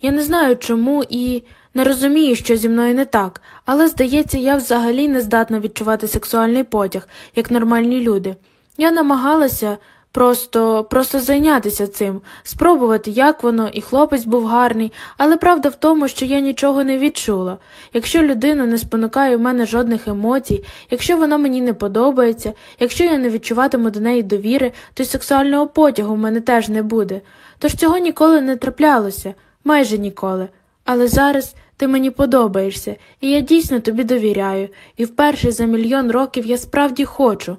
Я не знаю чому і не розумію, що зі мною не так, але, здається, я взагалі не здатна відчувати сексуальний потяг, як нормальні люди. Я намагалася просто, просто зайнятися цим, спробувати, як воно, і хлопець був гарний, але правда в тому, що я нічого не відчула. Якщо людина не спонукає в мене жодних емоцій, якщо вона мені не подобається, якщо я не відчуватиму до неї довіри, то й сексуального потягу в мене теж не буде. Тож цього ніколи не траплялося, майже ніколи. Але зараз ти мені подобаєшся, і я дійсно тобі довіряю, і вперше за мільйон років я справді хочу.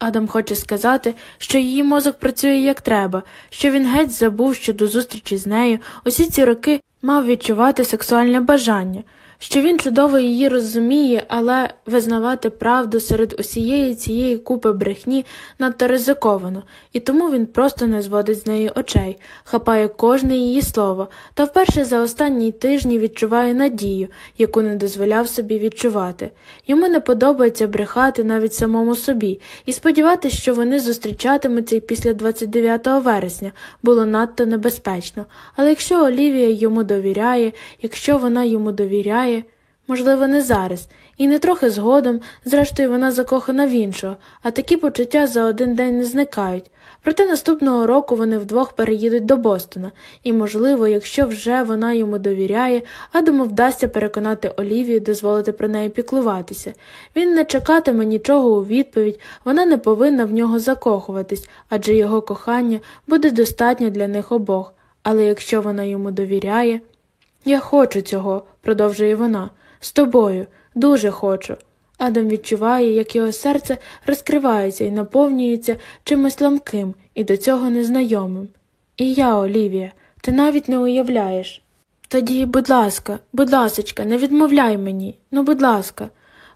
Адам хоче сказати, що її мозок працює як треба, що він геть забув, що до зустрічі з нею усі ці роки мав відчувати сексуальне бажання, що він чудово її розуміє, але визнавати правду серед усієї цієї купи брехні надто ризиковано, і тому він просто не зводить з неї очей, хапає кожне її слово, та вперше за останні тижні відчуває надію, яку не дозволяв собі відчувати. Йому не подобається брехати навіть самому собі, і сподіватися, що вони зустрічатимуться і після 29 вересня було надто небезпечно. Але якщо Олівія йому довіряє, якщо вона йому довіряє, можливо, не зараз, і не трохи згодом, зрештою, вона закохана в іншого, а такі почуття за один день не зникають. Проте наступного року вони вдвох переїдуть до Бостона, і, можливо, якщо вже вона йому довіряє, Адаму вдасться переконати Олівію дозволити про неї піклуватися. Він не чекатиме нічого у відповідь, вона не повинна в нього закохуватись, адже його кохання буде достатньо для них обох. Але якщо вона йому довіряє. Я хочу цього, продовжує вона, з тобою, дуже хочу. Адам відчуває, як його серце розкривається і наповнюється чимось ламким і до цього незнайомим. І я, Олівія, ти навіть не уявляєш. Тоді, будь ласка, будь ласочка, не відмовляй мені, ну, будь ласка.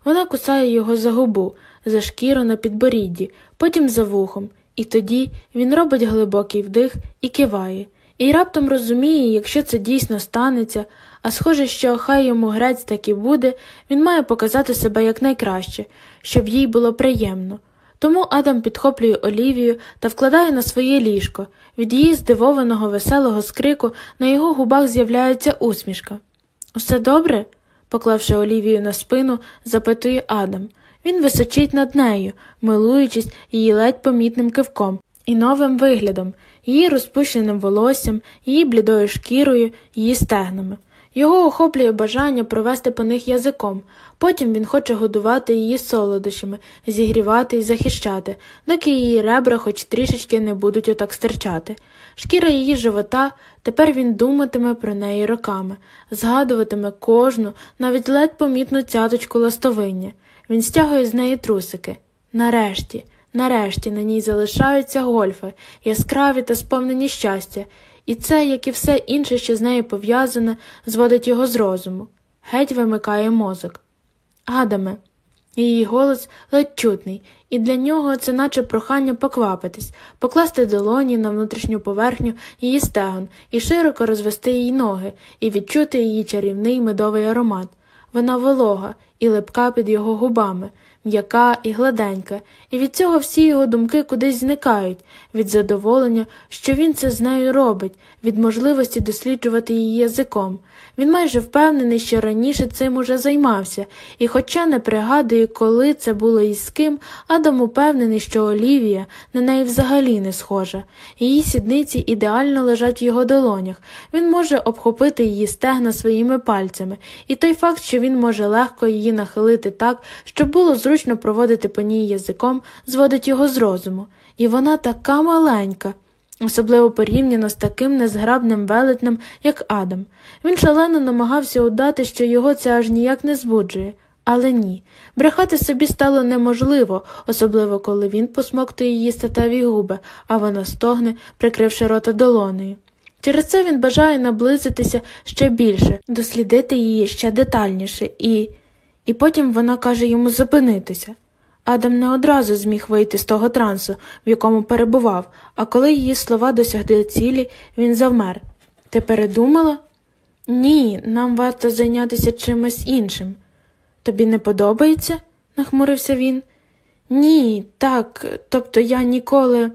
Вона кусає його за губу, за шкіру на підборідді, потім за вухом, і тоді він робить глибокий вдих і киває, і раптом розуміє, якщо це дійсно станеться, а схоже, що хай йому грець так і буде, він має показати себе якнайкраще, щоб їй було приємно. Тому Адам підхоплює Олівію та вкладає на своє ліжко. Від її здивованого веселого скрику на його губах з'являється усмішка. Усе добре? поклавши Олівію на спину, запитує Адам. Він височить над нею, милуючись її ледь помітним кивком і новим виглядом, її розпущеним волоссям, її блідою шкірою, її стегнами. Його охоплює бажання провести по них язиком, потім він хоче годувати її солодощами, зігрівати і захищати, доки її ребра хоч трішечки не будуть отак стирчати. Шкіра її живота, тепер він думатиме про неї роками, згадуватиме кожну, навіть ледь помітну цяточку ластовиння. Він стягує з неї трусики. Нарешті, нарешті на ній залишаються гольфи, яскраві та сповнені щастя, і це, як і все інше, що з нею пов'язане, зводить його з розуму. Геть вимикає мозок. Адаме. Її голос ледь чутний, і для нього це наче прохання поквапитись, покласти долоні на внутрішню поверхню її стегон і широко розвести її ноги, і відчути її чарівний медовий аромат. Вона волога і липка під його губами, м'яка і гладенька, і від цього всі його думки кудись зникають, від задоволення, що він це з нею робить, від можливості досліджувати її язиком. Він майже впевнений, що раніше цим уже займався, і, хоча не пригадує, коли це було і з ким, Адам упевнений, що Олівія на неї взагалі не схожа. Її сідниці ідеально лежать в його долонях. Він може обхопити її стегна своїми пальцями, і той факт, що він може легко її нахилити так, щоб було зручно проводити по ній язиком, зводить його з розуму. І вона така маленька особливо порівняно з таким незграбним велетнем, як Адам. Він шалено намагався удати, що його це аж ніяк не збуджує. Але ні, брехати собі стало неможливо, особливо коли він посмоктує її статеві губи, а вона стогне, прикривши рота долонею. Через це він бажає наблизитися ще більше, дослідити її ще детальніше, і І потім вона каже йому зупинитися. Адам не одразу зміг вийти з того трансу, в якому перебував, а коли її слова досягли цілі, він завмер. Ти передумала? Ні, нам варто зайнятися чимось іншим. Тобі не подобається? нахмурився він. Ні, так, тобто я ніколи.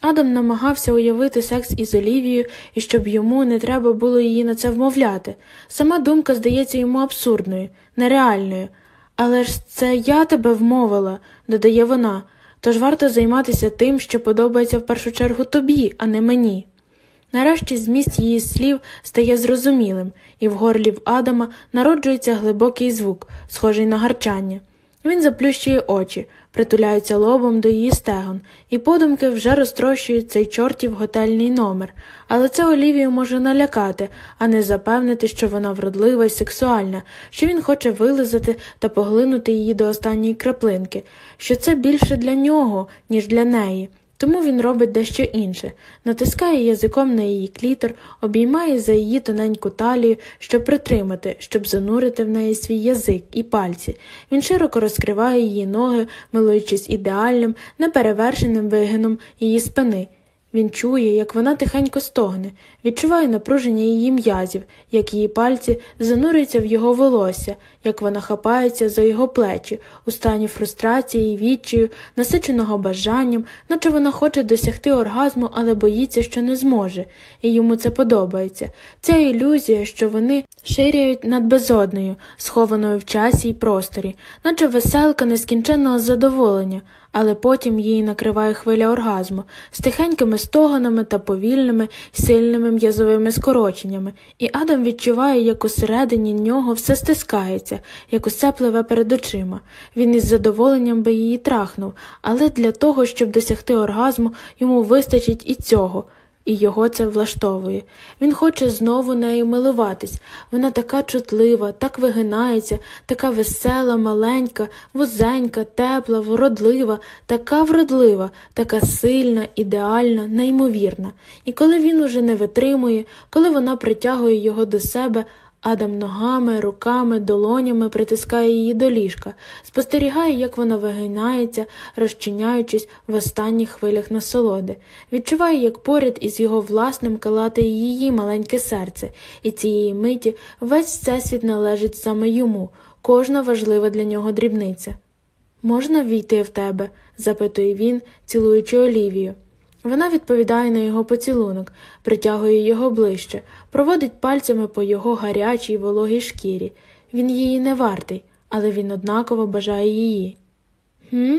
Адам намагався уявити секс із Олівією і щоб йому не треба було її на це вмовляти. Сама думка здається йому абсурдною, нереальною. Але ж це я тебе вмовила, додає вона, тож варто займатися тим, що подобається в першу чергу тобі, а не мені. Нарешті зміст її слів стає зрозумілим, і в горлі в Адама народжується глибокий звук, схожий на гарчання. Він заплющує очі, притуляється лобом до її стегон, і подумки вже розтрощують цей чортів готельний номер, але це Олівію може налякати, а не запевнити, що вона вродлива і сексуальна, що він хоче вилизати та поглинути її до останньої краплинки, що це більше для нього, ніж для неї. Тому він робить дещо інше натискає язиком на її клітор, обіймає за її тоненьку талію, щоб притримати, щоб занурити в неї свій язик і пальці. Він широко розкриває її ноги, милуючись ідеальним, неперевершеним вигином її спини. Він чує, як вона тихенько стогне, відчуває напруження її м'язів, як її пальці занурюються в його волосся, як вона хапається за його плечі, у стані фрустрації, відчаю, насиченого бажанням, наче вона хоче досягти оргазму, але боїться, що не зможе, і йому це подобається. Це ілюзія, що вони ширяють над безоднею, схованою в часі й просторі, наче веселка нескінченного задоволення. Але потім її накриває хвиля оргазму з тихенькими стогонами та повільними, сильними м'язовими скороченнями, і Адам відчуває, як усередині нього все стискається, як усе пливе перед очима. Він із задоволенням би її трахнув, але для того, щоб досягти оргазму, йому вистачить і цього і його це влаштовує. Він хоче знову нею милуватись. Вона така чутлива, так вигинається, така весела, маленька, вузенька, тепла, вродлива, така вродлива, така сильна, ідеальна, неймовірна. І коли він уже не витримує, коли вона притягує його до себе, Адам ногами, руками, долонями притискає її до ліжка, спостерігає, як вона вигинається, розчиняючись в останніх хвилях насолоди, відчуває, як поряд із його власним калатає її маленьке серце, і цієї миті весь всесвіт належить саме йому, кожна важлива для нього дрібниця. Можна війти в тебе? запитує він, цілуючи Олівію. Вона відповідає на його поцілунок, притягує його ближче, проводить пальцями по його гарячій вологій шкірі. Він її не вартий, але він однаково бажає її. «Гм?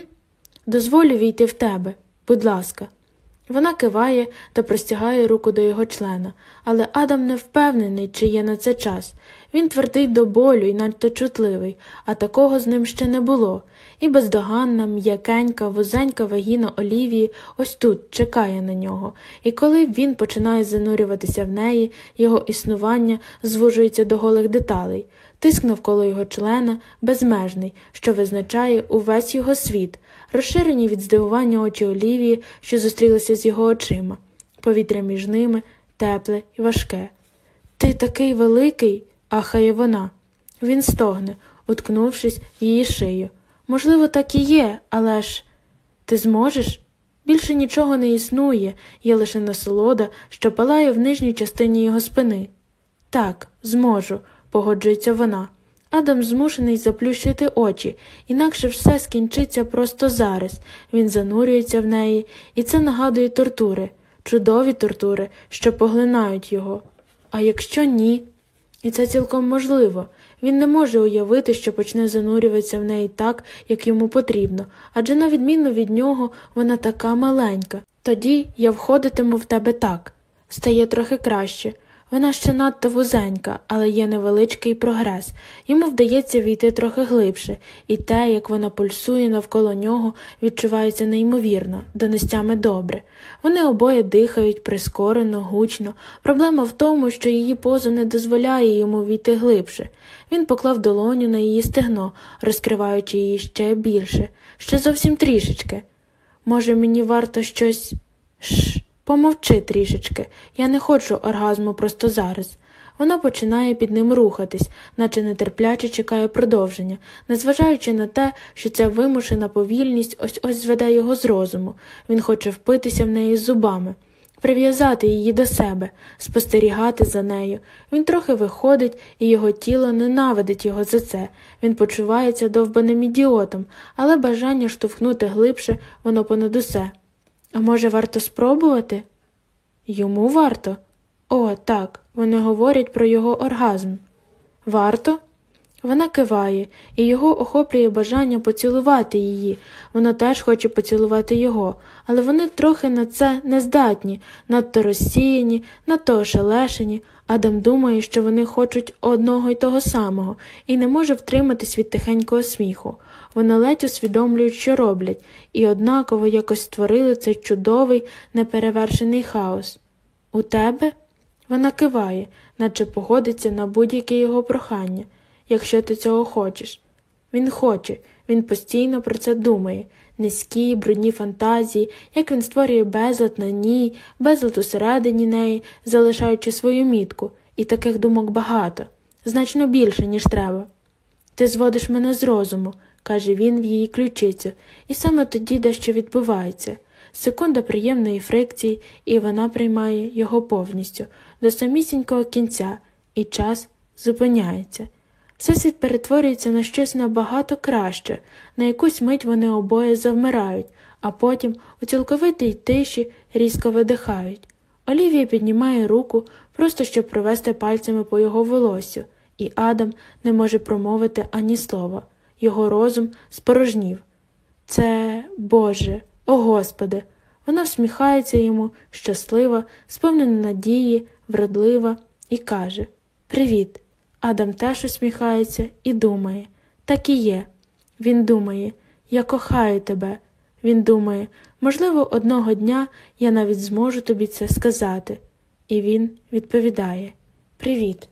Дозволю війти в тебе, будь ласка. Вона киває та простягає руку до його члена, але Адам не впевнений, чи є на це час. Він твердий до болю і надто чутливий, а такого з ним ще не було. І бездоганна, м'якенька, вузенька вагіна Олівії ось тут чекає на нього, і коли він починає занурюватися в неї, його існування звужується до голих деталей, тиск навколо його члена безмежний, що визначає увесь його світ, розширені від здивування очі Олівії, що зустрілися з його очима, повітря між ними тепле і важке. Ти такий великий, ахає вона. Він стогне, уткнувшись її шию. Можливо, так і є, але ж ти зможеш? Більше нічого не існує, є лише насолода, що палає в нижній частині його спини. Так, зможу, погоджується вона. Адам змушений заплющити очі, інакше все скінчиться просто зараз. Він занурюється в неї, і це нагадує тортури, чудові тортури, що поглинають його. А якщо ні, і це цілком можливо. Він не може уявити, що почне занурюватися в неї так, як йому потрібно, адже, на відміну від нього, вона така маленька. Тоді я входитиму в тебе так. Стає трохи краще. Вона ще надто вузенька, але є невеличкий прогрес. Йому вдається війти трохи глибше, і те, як вона пульсує навколо нього, відчувається неймовірно, донестями добре. Вони обоє дихають прискорено, гучно. Проблема в тому, що її поза не дозволяє йому війти глибше. Він поклав долоню на її стегно, розкриваючи її ще більше, ще зовсім трішечки. Може, мені варто щось. Шш. Помовчи трішечки, я не хочу оргазму просто зараз. Вона починає під ним рухатись, наче нетерпляче чекає продовження, незважаючи на те, що ця вимушена повільність ось ось зведе його з розуму. Він хоче впитися в неї зубами, прив'язати її до себе, спостерігати за нею. Він трохи виходить, і його тіло ненавидить його за це. Він почувається довбаним ідіотом, але бажання штовхнути глибше воно понад усе. А може, варто спробувати? Йому варто? О, так, вони говорять про його оргазм. Варто? Вона киває, і його охоплює бажання поцілувати її. Вона теж хоче поцілувати його, але вони трохи на це не здатні, надто розсіяні, надто ошелешені. Адам думає, що вони хочуть одного й того самого, і не може втриматись від тихенького сміху. Вони ледь усвідомлюють, що роблять, і однаково якось створили цей чудовий, неперевершений хаос. У тебе? Вона киває, наче погодиться на будь-яке його прохання, якщо ти цього хочеш. Він хоче, він постійно про це думає. Низькі, брудні фантазії, як він створює безлад на ній, безлад усередині неї, залишаючи свою мітку, і таких думок багато, значно більше, ніж треба. Ти зводиш мене з розуму, каже він в її ключицю, і саме тоді дещо відбувається. Секунда приємної фрикції, і вона приймає його повністю, до самісінького кінця, і час зупиняється. Всесвіт перетворюється на щось набагато краще, на якусь мить вони обоє завмирають, а потім у цілковитій тиші різко видихають. Олівія піднімає руку, просто щоб провести пальцями по його волосю, і Адам не може промовити ані слова. Його розум спорожнів. Це Боже, о Господи. Вона всміхається йому, щаслива, сповнена надії, вродлива, і каже Привіт. Адам теж усміхається і думає так і є. Він думає, я кохаю тебе. Він думає, можливо, одного дня я навіть зможу тобі це сказати. І він відповідає Привіт.